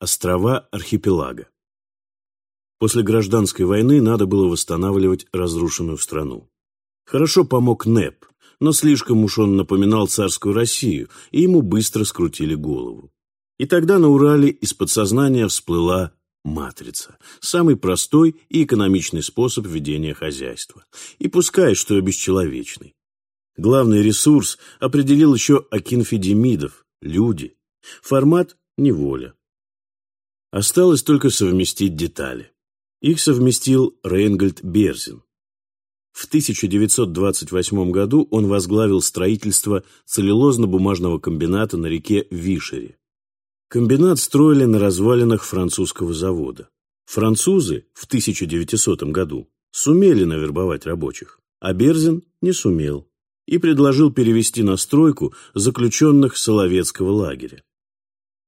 Острова архипелага. После гражданской войны надо было восстанавливать разрушенную страну. Хорошо помог НЭП, но слишком уж он напоминал царскую Россию, и ему быстро скрутили голову. И тогда на Урале из подсознания всплыла матрица, самый простой и экономичный способ ведения хозяйства. И пускай, что и бесчеловечный. Главный ресурс определил еще Акин Федемидов – люди. Формат – неволя. Осталось только совместить детали. Их совместил Рейнгольд Берзин. В 1928 году он возглавил строительство целлюлозно-бумажного комбината на реке Вишере. Комбинат строили на развалинах французского завода. Французы в 1900 году сумели навербовать рабочих, а Берзин не сумел и предложил перевести на стройку заключенных Соловецкого лагеря.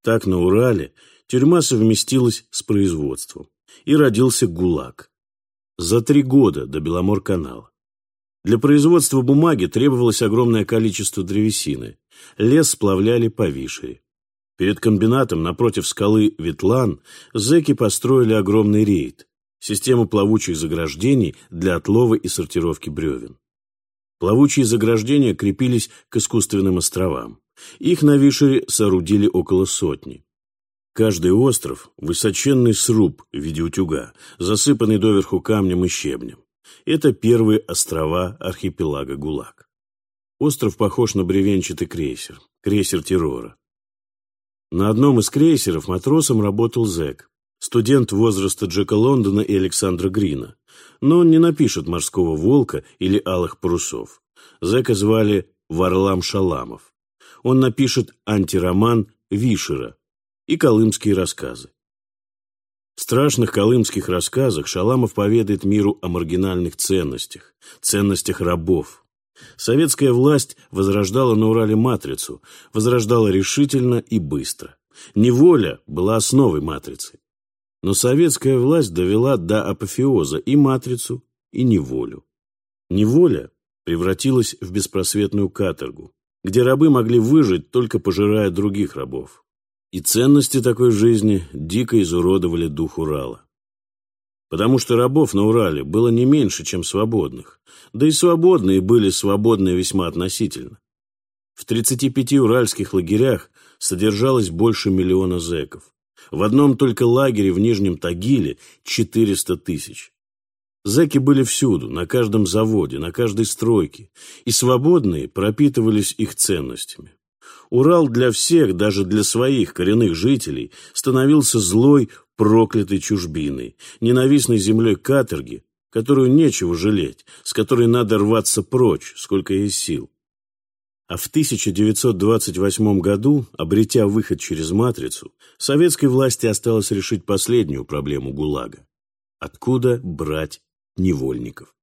Так на Урале тюрьма совместилась с производством, и родился ГУЛАГ. За три года до Беломор-канала. Для производства бумаги требовалось огромное количество древесины. Лес сплавляли по Вишере. Перед комбинатом напротив скалы Ветлан зэки построили огромный рейд, систему плавучих заграждений для отлова и сортировки бревен. Плавучие заграждения крепились к искусственным островам. Их на Вишере соорудили около сотни. Каждый остров – высоченный сруб в виде утюга, засыпанный доверху камнем и щебнем. Это первые острова архипелага ГУЛАГ. Остров похож на бревенчатый крейсер, крейсер террора. На одном из крейсеров матросом работал зэк, студент возраста Джека Лондона и Александра Грина. Но он не напишет «Морского волка» или «Алых парусов». Зэка звали Варлам Шаламов. Он напишет антироман Вишера и колымские рассказы. В страшных колымских рассказах Шаламов поведает миру о маргинальных ценностях, ценностях рабов, Советская власть возрождала на Урале матрицу, возрождала решительно и быстро. Неволя была основой матрицы. Но советская власть довела до апофеоза и матрицу, и неволю. Неволя превратилась в беспросветную каторгу, где рабы могли выжить, только пожирая других рабов. И ценности такой жизни дико изуродовали дух Урала потому что рабов на Урале было не меньше, чем свободных, да и свободные были свободны весьма относительно. В 35 уральских лагерях содержалось больше миллиона зэков. В одном только лагере в Нижнем Тагиле 400 тысяч. Зэки были всюду, на каждом заводе, на каждой стройке, и свободные пропитывались их ценностями. Урал для всех, даже для своих коренных жителей, становился злой, проклятой чужбиной, ненавистной землей каторги, которую нечего жалеть, с которой надо рваться прочь, сколько есть сил. А в 1928 году, обретя выход через матрицу, советской власти осталось решить последнюю проблему ГУЛАГа. Откуда брать невольников?